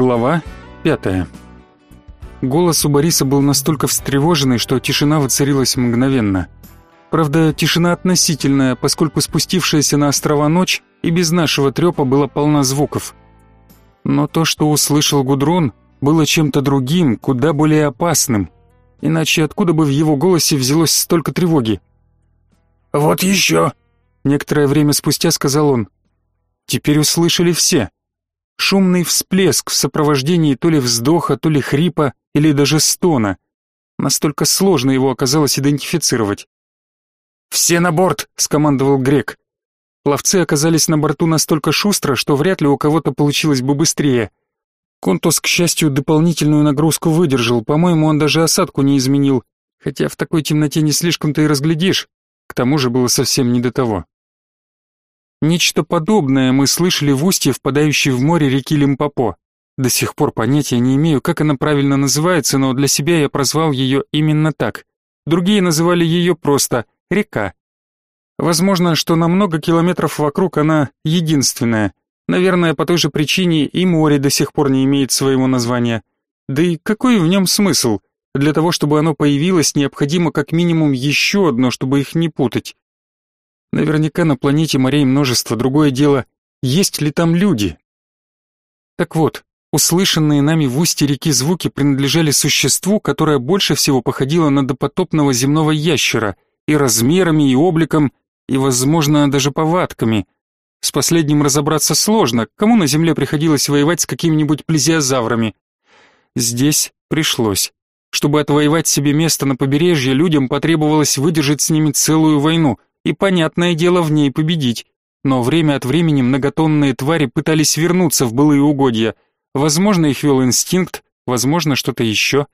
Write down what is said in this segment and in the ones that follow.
Глава пятая. Голос у Бориса был настолько встревоженный, что тишина воцарилась мгновенно. Правда, тишина относительная, поскольку спустившаяся на острова ночь и без нашего трепа была полна звуков. Но то, что услышал Гудрон, было чем-то другим, куда более опасным. Иначе откуда бы в его голосе взялось столько тревоги? «Вот еще!» Некоторое время спустя сказал он. Теперь услышали все. Шумный всплеск в сопровождении то ли вздоха, то ли хрипа, или даже стона. Настолько сложно его оказалось идентифицировать. «Все на борт!» — скомандовал Грек. Пловцы оказались на борту настолько шустро, что вряд ли у кого-то получилось бы быстрее. Контус, к счастью, дополнительную нагрузку выдержал, по-моему, он даже осадку не изменил, хотя в такой темноте не слишком-то и разглядишь, к тому же было совсем не до того. Нечто подобное мы слышали в устье впадающей в море реки Лимпопо. До сих пор понятия не имею, как она правильно называется, но для себя я прозвал ее именно так. Другие называли ее просто река. Возможно, что на много километров вокруг она единственная. Наверное, по той же причине и море до сих пор не имеет своего названия. Да и какой в нем смысл? Для того, чтобы оно появилось, необходимо как минимум еще одно, чтобы их не путать. Наверняка на планете морей множество, другое дело, есть ли там люди? Так вот, услышанные нами в устье реки звуки принадлежали существу, которое больше всего походило на допотопного земного ящера и размерами, и обликом, и, возможно, даже повадками. С последним разобраться сложно, кому на Земле приходилось воевать с какими-нибудь плезиозаврами. Здесь пришлось. Чтобы отвоевать себе место на побережье, людям потребовалось выдержать с ними целую войну — и, понятное дело, в ней победить. Но время от времени многотонные твари пытались вернуться в былые угодья. Возможно, их вел инстинкт, возможно, что-то еще.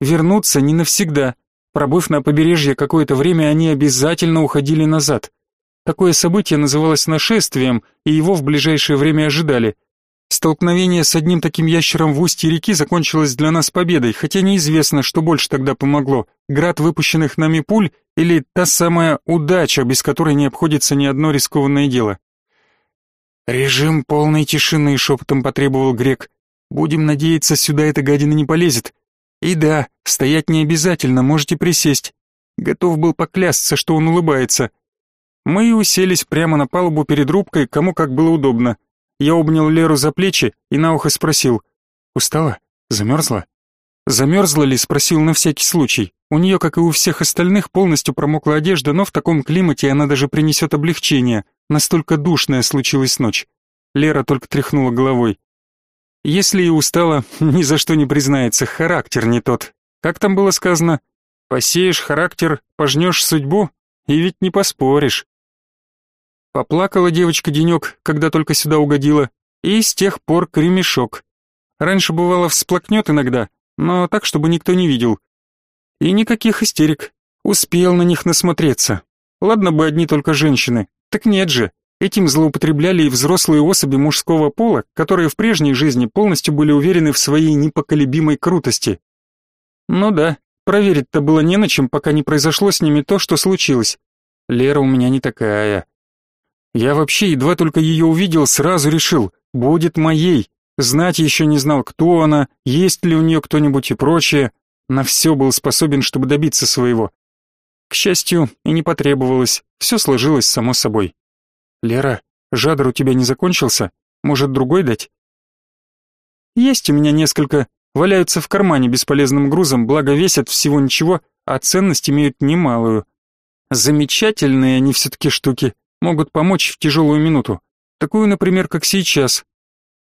Вернуться не навсегда. Пробыв на побережье какое-то время, они обязательно уходили назад. Такое событие называлось нашествием, и его в ближайшее время ожидали – Столкновение с одним таким ящером в устье реки закончилось для нас победой, хотя неизвестно, что больше тогда помогло: град выпущенных нами пуль или та самая удача, без которой не обходится ни одно рискованное дело. Режим полной тишины, шепотом потребовал Грек. Будем надеяться, сюда эта гадина не полезет. И да, стоять не обязательно, можете присесть. Готов был поклясться, что он улыбается. Мы уселись прямо на палубу перед рубкой, кому как было удобно. Я обнял Леру за плечи и на ухо спросил. «Устала? Замерзла?» «Замерзла ли?» — спросил на всякий случай. У нее, как и у всех остальных, полностью промокла одежда, но в таком климате она даже принесет облегчение. Настолько душная случилась ночь. Лера только тряхнула головой. Если и устала, ни за что не признается, характер не тот. Как там было сказано? Посеешь характер, пожнешь судьбу, и ведь не поспоришь. Поплакала девочка денек, когда только сюда угодила, и с тех пор кремешок. Раньше бывало всплакнет иногда, но так, чтобы никто не видел. И никаких истерик. Успел на них насмотреться. Ладно бы одни только женщины. Так нет же. Этим злоупотребляли и взрослые особи мужского пола, которые в прежней жизни полностью были уверены в своей непоколебимой крутости. Ну да, проверить-то было не на чем, пока не произошло с ними то, что случилось. Лера у меня не такая. Я вообще едва только ее увидел, сразу решил, будет моей. Знать еще не знал, кто она, есть ли у нее кто-нибудь и прочее. На все был способен, чтобы добиться своего. К счастью, и не потребовалось, все сложилось само собой. «Лера, жадр у тебя не закончился? Может, другой дать?» «Есть у меня несколько, валяются в кармане бесполезным грузом, благо весят всего ничего, а ценность имеют немалую. Замечательные они все-таки штуки, могут помочь в тяжелую минуту. Такую, например, как сейчас.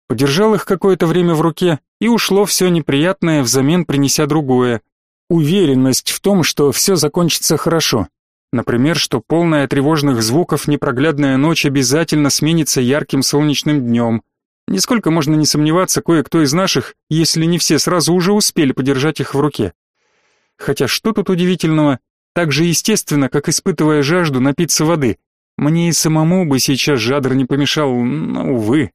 Подержал их какое-то время в руке, и ушло все неприятное, взамен принеся другое. Уверенность в том, что все закончится хорошо. Например, что полная тревожных звуков непроглядная ночь обязательно сменится ярким солнечным днем. Нисколько можно не сомневаться, кое-кто из наших, если не все сразу уже успели подержать их в руке. Хотя что тут удивительного? Так же естественно, как испытывая жажду напиться воды. Мне и самому бы сейчас жадр не помешал, но, увы.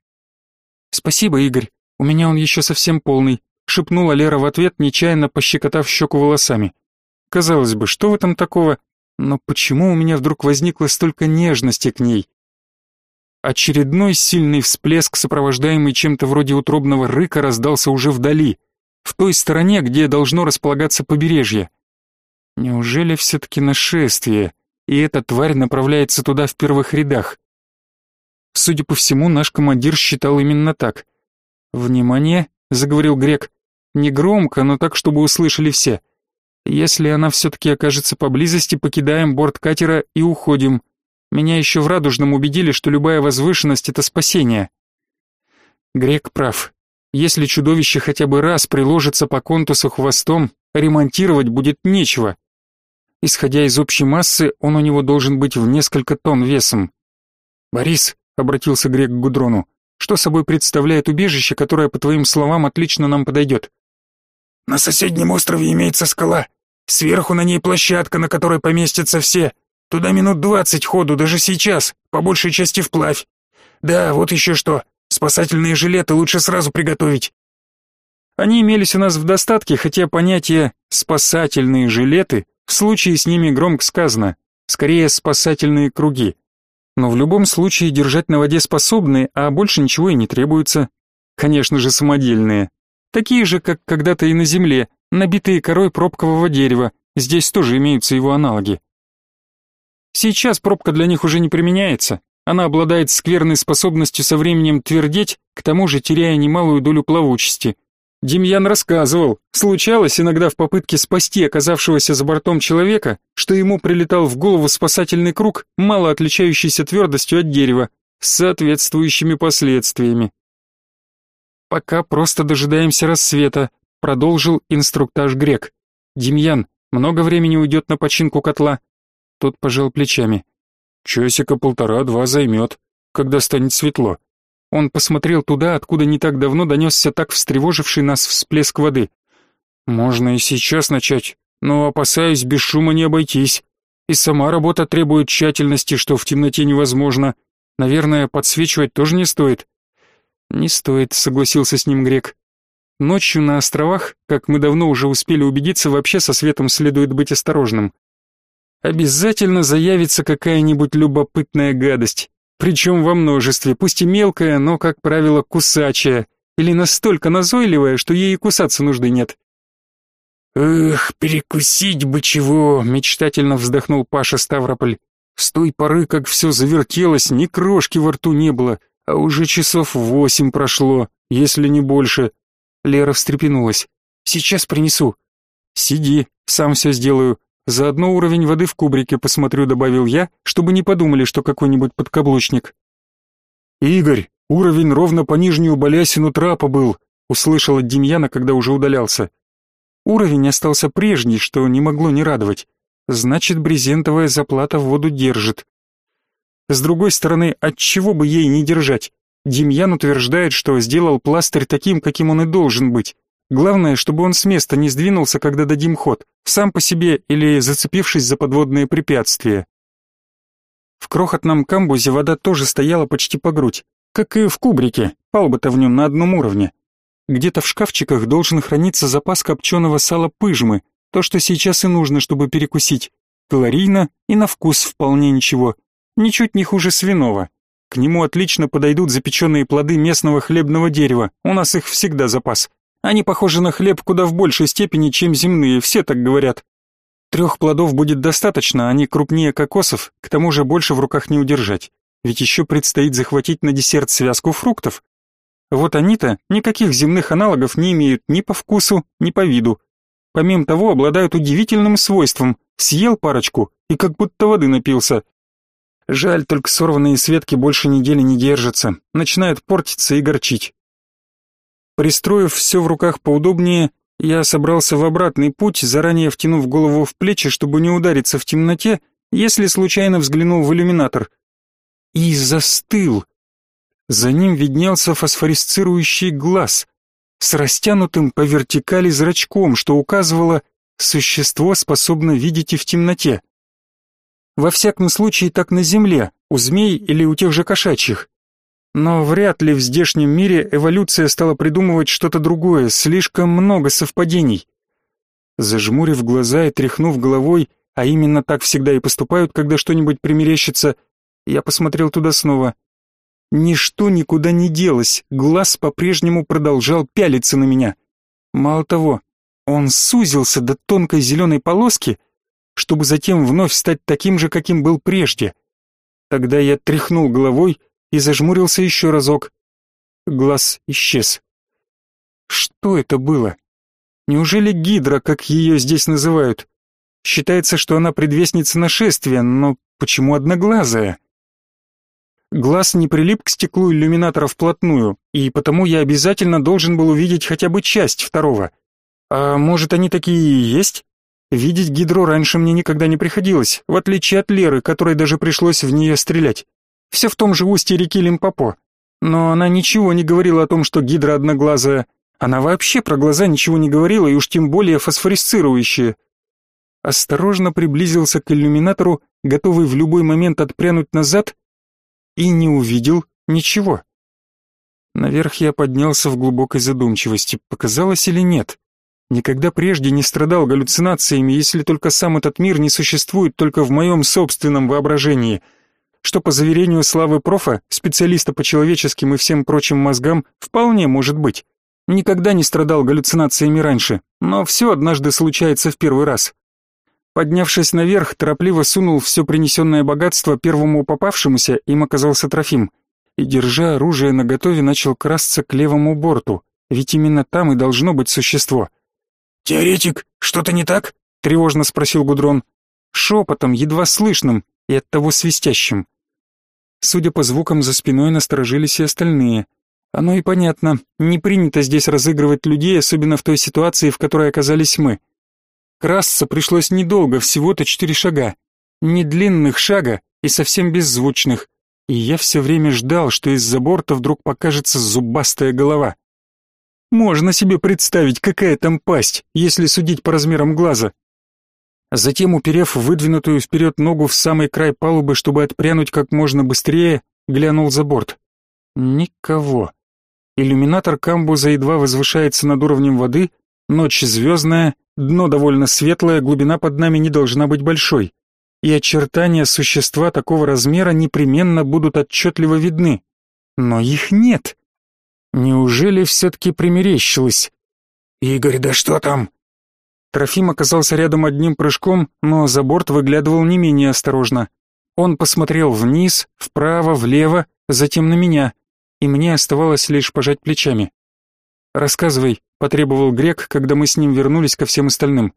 Спасибо, Игорь, у меня он еще совсем полный, шепнула Лера в ответ, нечаянно пощекотав щеку волосами. Казалось бы, что в этом такого? Но почему у меня вдруг возникло столько нежности к ней? Очередной сильный всплеск, сопровождаемый чем-то вроде утробного рыка, раздался уже вдали, в той стороне, где должно располагаться побережье. Неужели все-таки нашествие, и эта тварь направляется туда в первых рядах? Судя по всему, наш командир считал именно так. «Внимание!» — заговорил Грек. «Не громко, но так, чтобы услышали все. Если она все-таки окажется поблизости, покидаем борт катера и уходим. Меня еще в Радужном убедили, что любая возвышенность — это спасение». Грек прав. Если чудовище хотя бы раз приложится по контусу хвостом, ремонтировать будет нечего. Исходя из общей массы, он у него должен быть в несколько тонн весом. «Борис», — обратился Грек к Гудрону, — «что собой представляет убежище, которое, по твоим словам, отлично нам подойдет?» «На соседнем острове имеется скала. Сверху на ней площадка, на которой поместятся все. Туда минут двадцать ходу, даже сейчас, по большей части вплавь. Да, вот еще что. Спасательные жилеты лучше сразу приготовить. Они имелись у нас в достатке, хотя понятие «спасательные жилеты» в случае с ними громко сказано, скорее спасательные круги. Но в любом случае держать на воде способные, а больше ничего и не требуется. Конечно же, самодельные. Такие же, как когда-то и на земле, набитые корой пробкового дерева, здесь тоже имеются его аналоги. Сейчас пробка для них уже не применяется, она обладает скверной способностью со временем твердеть, к тому же теряя немалую долю плавучести. Демьян рассказывал, случалось иногда в попытке спасти оказавшегося за бортом человека, что ему прилетал в голову спасательный круг, мало отличающийся твердостью от дерева, с соответствующими последствиями. Пока просто дожидаемся рассвета, продолжил инструктаж Грек. Демьян, много времени уйдет на починку котла. Тот пожал плечами. Часика полтора-два займет, когда станет светло. Он посмотрел туда, откуда не так давно донесся так встревоживший нас всплеск воды. Можно и сейчас начать, но опасаюсь без шума не обойтись. И сама работа требует тщательности, что в темноте невозможно. Наверное, подсвечивать тоже не стоит. Не стоит, согласился с ним Грек. Ночью на островах, как мы давно уже успели убедиться, вообще со светом следует быть осторожным. Обязательно заявится какая-нибудь любопытная гадость, причем во множестве, пусть и мелкая, но, как правило, кусачая, или настолько назойливая, что ей и кусаться нужды нет. «Эх, перекусить бы чего!» — мечтательно вздохнул Паша Ставрополь. С той поры, как все завертелось, ни крошки во рту не было, а уже часов восемь прошло, если не больше. Лера встрепенулась. «Сейчас принесу». «Сиди, сам все сделаю», Заодно уровень воды в кубрике посмотрю, добавил я, чтобы не подумали, что какой-нибудь подкаблучник. Игорь, уровень ровно по нижнюю балясину трапа был, услышал от Демьяна, когда уже удалялся. Уровень остался прежний, что не могло не радовать. Значит, брезентовая заплата в воду держит. С другой стороны, от чего бы ей не держать? Демьян утверждает, что сделал пластырь таким, каким он и должен быть. Главное, чтобы он с места не сдвинулся, когда дадим ход, сам по себе или зацепившись за подводные препятствия. В крохотном камбузе вода тоже стояла почти по грудь, как и в кубрике, палба-то в нем на одном уровне. Где-то в шкафчиках должен храниться запас копченого сала пыжмы, то, что сейчас и нужно, чтобы перекусить. Калорийно и на вкус вполне ничего, ничуть не хуже свиного. К нему отлично подойдут запеченные плоды местного хлебного дерева, у нас их всегда запас. Они похожи на хлеб куда в большей степени, чем земные, все так говорят. Трех плодов будет достаточно, они крупнее кокосов, к тому же больше в руках не удержать. Ведь еще предстоит захватить на десерт связку фруктов. Вот они-то никаких земных аналогов не имеют ни по вкусу, ни по виду. Помимо того, обладают удивительным свойством. Съел парочку и как будто воды напился. Жаль, только сорванные светки больше недели не держатся, начинают портиться и горчить. Пристроив все в руках поудобнее, я собрался в обратный путь, заранее втянув голову в плечи, чтобы не удариться в темноте, если случайно взглянул в иллюминатор. И застыл. За ним виднелся фосфорисцирующий глаз с растянутым по вертикали зрачком, что указывало, существо способно видеть и в темноте. Во всяком случае, так на земле, у змей или у тех же кошачьих. Но вряд ли в здешнем мире эволюция стала придумывать что-то другое, слишком много совпадений. Зажмурив глаза и тряхнув головой, а именно так всегда и поступают, когда что-нибудь примерещится, я посмотрел туда снова. Ничто никуда не делось, глаз по-прежнему продолжал пялиться на меня. Мало того, он сузился до тонкой зеленой полоски, чтобы затем вновь стать таким же, каким был прежде. Тогда я тряхнул головой и зажмурился еще разок. Глаз исчез. Что это было? Неужели гидра, как ее здесь называют? Считается, что она предвестница нашествия, но почему одноглазая? Глаз не прилип к стеклу иллюминатора вплотную, и потому я обязательно должен был увидеть хотя бы часть второго. А может, они такие и есть? Видеть гидро раньше мне никогда не приходилось, в отличие от Леры, которой даже пришлось в нее стрелять. Все в том же устье реки Лимпопо. Но она ничего не говорила о том, что гидра одноглазая. Она вообще про глаза ничего не говорила, и уж тем более фосфорисцирующие. Осторожно приблизился к иллюминатору, готовый в любой момент отпрянуть назад, и не увидел ничего. Наверх я поднялся в глубокой задумчивости, показалось или нет. Никогда прежде не страдал галлюцинациями, если только сам этот мир не существует только в моем собственном воображении, что, по заверению Славы Профа, специалиста по человеческим и всем прочим мозгам, вполне может быть. Никогда не страдал галлюцинациями раньше, но все однажды случается в первый раз. Поднявшись наверх, торопливо сунул все принесенное богатство первому попавшемуся, им оказался Трофим, и, держа оружие наготове, начал красться к левому борту, ведь именно там и должно быть существо — «Теоретик, что-то не так?» — тревожно спросил Гудрон. Шепотом, едва слышным и оттого свистящим. Судя по звукам за спиной насторожились и остальные. Оно и понятно, не принято здесь разыгрывать людей, особенно в той ситуации, в которой оказались мы. Красться пришлось недолго, всего-то четыре шага. Не длинных шага и совсем беззвучных. И я все время ждал, что из-за борта вдруг покажется зубастая голова. Можно себе представить, какая там пасть, если судить по размерам глаза. Затем, уперев выдвинутую вперед ногу в самый край палубы, чтобы отпрянуть как можно быстрее, глянул за борт. Никого. Иллюминатор камбуза едва возвышается над уровнем воды, ночь звездная, дно довольно светлое, глубина под нами не должна быть большой. И очертания существа такого размера непременно будут отчетливо видны. Но их нет. Неужели все-таки примерещилось? «Игорь, да что там?» Трофим оказался рядом одним прыжком, но за борт выглядывал не менее осторожно. Он посмотрел вниз, вправо, влево, затем на меня, и мне оставалось лишь пожать плечами. «Рассказывай», — потребовал Грек, когда мы с ним вернулись ко всем остальным.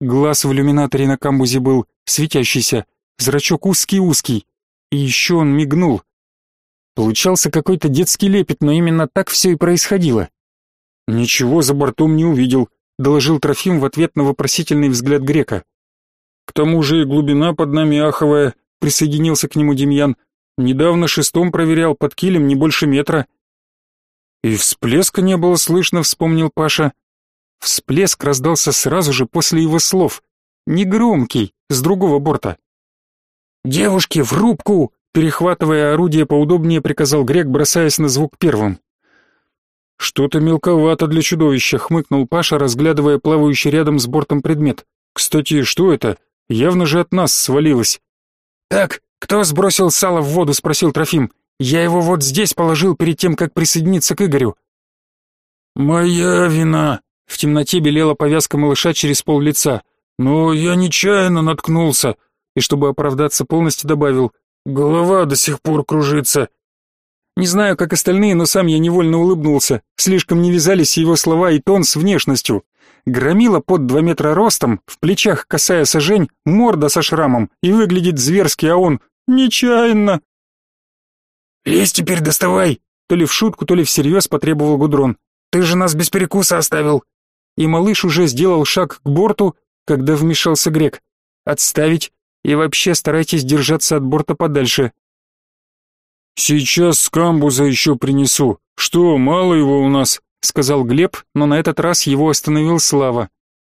Глаз в иллюминаторе на камбузе был светящийся, зрачок узкий-узкий, и еще он мигнул, Получался какой-то детский лепет, но именно так все и происходило. «Ничего за бортом не увидел», — доложил Трофим в ответ на вопросительный взгляд грека. «К тому же и глубина под нами аховая», — присоединился к нему Демьян. «Недавно шестом проверял, под килем не больше метра». «И всплеска не было слышно», — вспомнил Паша. Всплеск раздался сразу же после его слов. Негромкий, с другого борта. «Девушки, в рубку!» Перехватывая орудие поудобнее, приказал Грек, бросаясь на звук первым. «Что-то мелковато для чудовища», — хмыкнул Паша, разглядывая плавающий рядом с бортом предмет. «Кстати, что это? Явно же от нас свалилось». «Так, кто сбросил сало в воду?» — спросил Трофим. «Я его вот здесь положил перед тем, как присоединиться к Игорю». «Моя вина», — в темноте белела повязка малыша через пол лица. «Но я нечаянно наткнулся», и, чтобы оправдаться полностью, добавил — Голова до сих пор кружится. Не знаю, как остальные, но сам я невольно улыбнулся. Слишком не вязались его слова и тон с внешностью. Громила под два метра ростом, в плечах косая сажень, морда со шрамом, и выглядит зверски, а он нечаянно. «Лезь теперь, доставай!» То ли в шутку, то ли всерьез потребовал Гудрон. «Ты же нас без перекуса оставил!» И малыш уже сделал шаг к борту, когда вмешался грек. «Отставить! И вообще старайтесь держаться от борта подальше. Сейчас с камбуза еще принесу. Что, мало его у нас? сказал Глеб, но на этот раз его остановил Слава.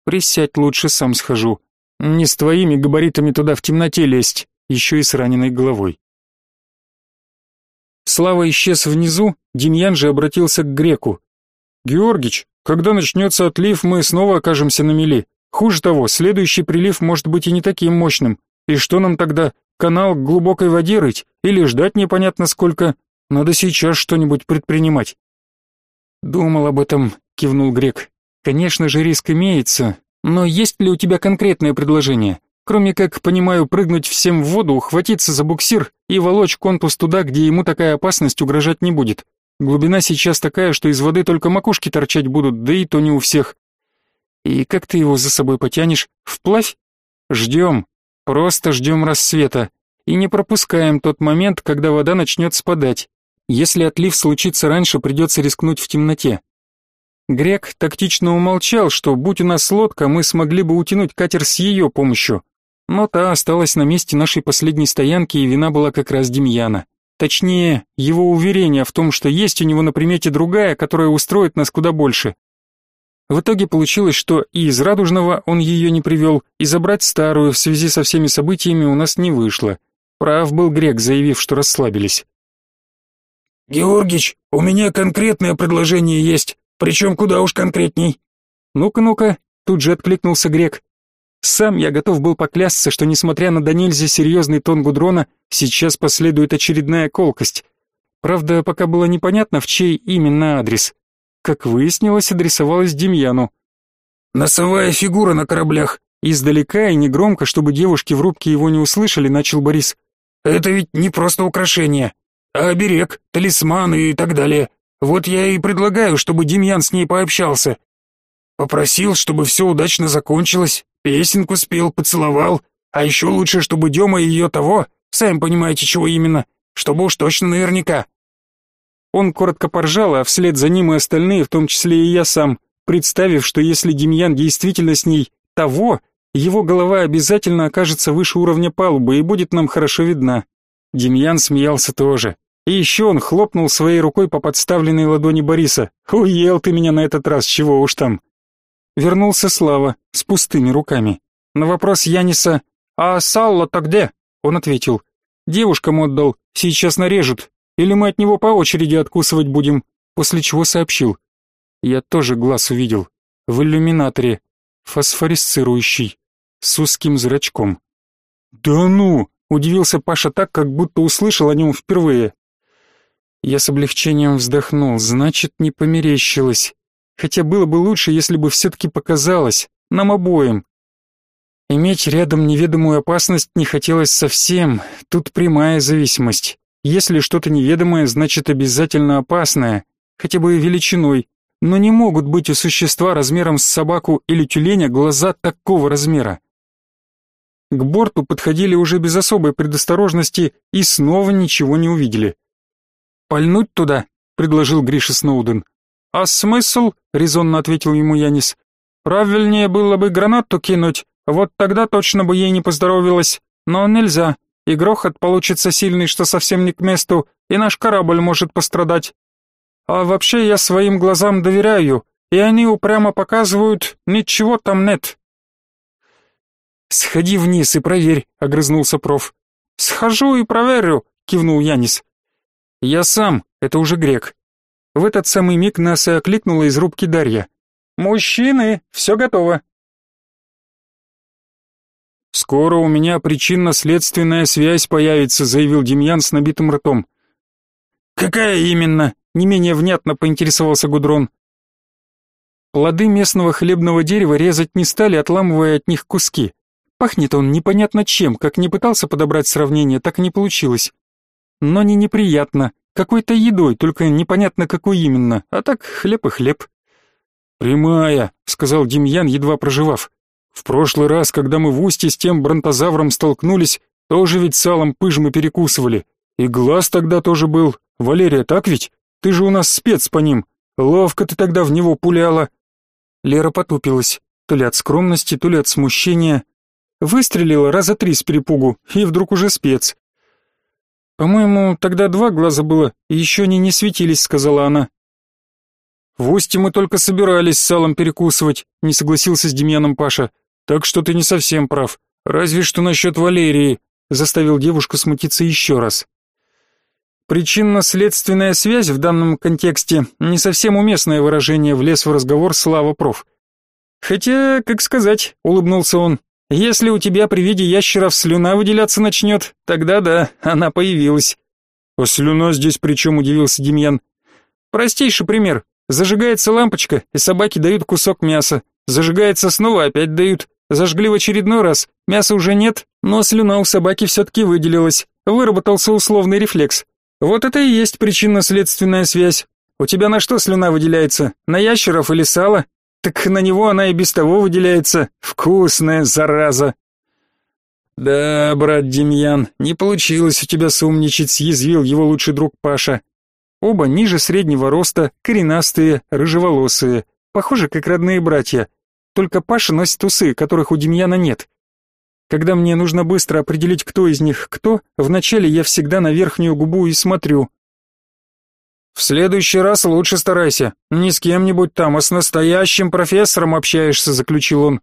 Присядь лучше, сам схожу. Не с твоими габаритами туда в темноте лезть, еще и с раненой головой. Слава исчез внизу, Демьян же обратился к греку. «Георгич, когда начнется отлив, мы снова окажемся на мели. Хуже того, следующий прилив может быть и не таким мощным. И что нам тогда? Канал к глубокой воде рыть или ждать непонятно сколько? Надо сейчас что-нибудь предпринимать. Думал об этом, кивнул Грек. Конечно же, риск имеется, но есть ли у тебя конкретное предложение? Кроме как, понимаю, прыгнуть всем в воду, ухватиться за буксир и волочь контус туда, где ему такая опасность угрожать не будет. Глубина сейчас такая, что из воды только макушки торчать будут, да и то не у всех. И как ты его за собой потянешь? Вплавь? Ждем. Просто ждем рассвета. И не пропускаем тот момент, когда вода начнет спадать. Если отлив случится раньше, придется рискнуть в темноте. Грек тактично умолчал, что, будь у нас лодка, мы смогли бы утянуть катер с ее помощью. Но та осталась на месте нашей последней стоянки, и вина была как раз Демьяна. Точнее, его уверение в том, что есть у него на примете другая, которая устроит нас куда больше. В итоге получилось, что и из Радужного он ее не привел, и забрать старую в связи со всеми событиями у нас не вышло. Прав был Грек, заявив, что расслабились. «Георгич, у меня конкретное предложение есть, причем куда уж конкретней». «Ну-ка, ну-ка», тут же откликнулся Грек. Сам я готов был поклясться, что несмотря на до нельзя серьезный тон Гудрона, сейчас последует очередная колкость. Правда, пока было непонятно, в чей именно адрес. Как выяснилось, адресовалась Демьяну. «Носовая фигура на кораблях», Издалека и негромко, чтобы девушки в рубке его не услышали, начал Борис. «Это ведь не просто украшение, а оберег, талисман и так далее. Вот я и предлагаю, чтобы Демьян с ней пообщался. Попросил, чтобы все удачно закончилось, песенку спел, поцеловал, а еще лучше, чтобы Дема ее того, сами понимаете, чего именно, чтобы уж точно наверняка. Он коротко поржал, а вслед за ним и остальные, в том числе и я сам, представив, что если Демьян действительно с ней того, его голова обязательно окажется выше уровня палубы и будет нам хорошо видна. Демьян смеялся тоже. И еще он хлопнул своей рукой по подставленной ладони Бориса. «Уел ты меня на этот раз, чего уж там!» Вернулся Слава с пустыми руками. На вопрос Яниса «А Салла-то где?» Он ответил «Девушкам отдал, сейчас нарежут, или мы от него по очереди откусывать будем, после чего сообщил. Я тоже глаз увидел. В иллюминаторе. Фосфорисцирующий. С узким зрачком. «Да ну!» — удивился Паша так, как будто услышал о нем впервые. Я с облегчением вздохнул, значит, не померещилось. Хотя было бы лучше, если бы все-таки показалось, нам обоим. Иметь рядом неведомую опасность не хотелось совсем, тут прямая зависимость. Если что-то неведомое, значит обязательно опасное, хотя бы величиной. Но не могут быть у существа размером с собаку или тюленя глаза такого размера. К борту подходили уже без особой предосторожности и снова ничего не увидели. «Пальнуть туда?» — предложил Гриша Сноуден. «А смысл?» — резонно ответил ему Янис. «Правильнее было бы гранату кинуть, вот тогда точно бы ей не поздоровилось, но нельзя и грохот получится сильный, что совсем не к месту, и наш корабль может пострадать. А вообще я своим глазам доверяю, и они упрямо показывают, ничего там нет. Сходи вниз и проверь, огрызнулся проф. Схожу и проверю, кивнул Янис. Я сам, это уже грек. В этот самый миг нас и окликнула из рубки Дарья. Мужчины, все готово. «Скоро у меня причинно-следственная связь появится», заявил Демьян с набитым ртом. «Какая именно?» — не менее внятно поинтересовался Гудрон. Плоды местного хлебного дерева резать не стали, отламывая от них куски. Пахнет он непонятно чем, как не пытался подобрать сравнение, так и не получилось. Но не неприятно, какой-то едой, только непонятно какой именно, а так хлеб и хлеб. «Прямая», — сказал Демьян, едва проживав. В прошлый раз, когда мы в устье с тем бронтозавром столкнулись, тоже ведь салом пыж мы перекусывали. И глаз тогда тоже был. Валерия, так ведь? Ты же у нас спец по ним. Ловко ты тогда в него пуляла. Лера потупилась, то ли от скромности, то ли от смущения. Выстрелила раза три с перепугу, и вдруг уже спец. «По-моему, тогда два глаза было, и еще они не светились», — сказала она. «В устье мы только собирались салом перекусывать», — не согласился с Демьяном Паша. Так что ты не совсем прав. Разве что насчет Валерии, заставил девушку смутиться еще раз. Причинно-следственная связь в данном контексте не совсем уместное выражение, влез в разговор Слава проф. Хотя, как сказать, улыбнулся он. Если у тебя при виде ящеров слюна выделяться начнет, тогда да, она появилась. А слюна здесь при чем, удивился Демьян. Простейший пример. Зажигается лампочка, и собаки дают кусок мяса. Зажигается снова, опять дают. Зажгли в очередной раз. Мяса уже нет, но слюна у собаки все-таки выделилась. Выработался условный рефлекс. Вот это и есть причинно-следственная связь. У тебя на что слюна выделяется? На ящеров или сало? Так на него она и без того выделяется. Вкусная зараза. Да, брат Демьян, не получилось у тебя сумничать, съязвил его лучший друг Паша. Оба ниже среднего роста, коренастые, рыжеволосые, похожи как родные братья. Только Паша носит усы, которых у Демьяна нет. Когда мне нужно быстро определить, кто из них кто, вначале я всегда на верхнюю губу и смотрю. В следующий раз лучше старайся. Не с кем-нибудь там, а с настоящим профессором общаешься, заключил он.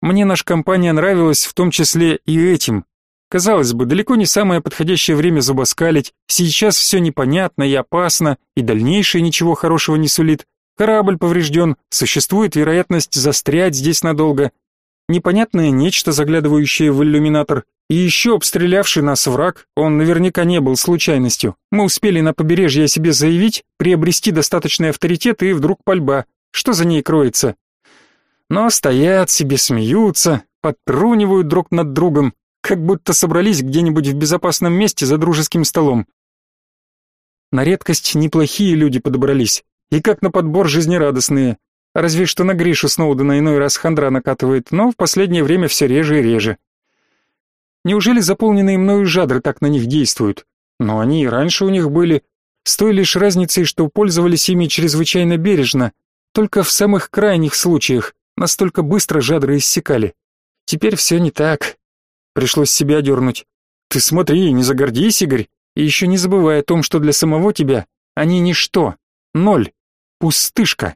Мне наша компания нравилась, в том числе и этим. Казалось бы, далеко не самое подходящее время зубоскалить. Сейчас все непонятно и опасно, и дальнейшее ничего хорошего не сулит. Корабль поврежден, существует вероятность застрять здесь надолго непонятное нечто, заглядывающее в иллюминатор, и еще обстрелявший нас враг, он наверняка не был случайностью. Мы успели на побережье о себе заявить, приобрести достаточный авторитет, и вдруг пальба. Что за ней кроется? Но стоят себе, смеются, подтрунивают друг над другом, как будто собрались где-нибудь в безопасном месте за дружеским столом. На редкость неплохие люди подобрались, и как на подбор жизнерадостные. Разве что на Гришу Сноудена иной раз хандра накатывает, но в последнее время все реже и реже. Неужели заполненные мною жадры так на них действуют? Но они и раньше у них были, с той лишь разницей, что пользовались ими чрезвычайно бережно, только в самых крайних случаях, настолько быстро жадры иссякали. Теперь все не так. Пришлось себя дернуть. Ты смотри, не загордись, Игорь, и еще не забывай о том, что для самого тебя они ничто, ноль, пустышка.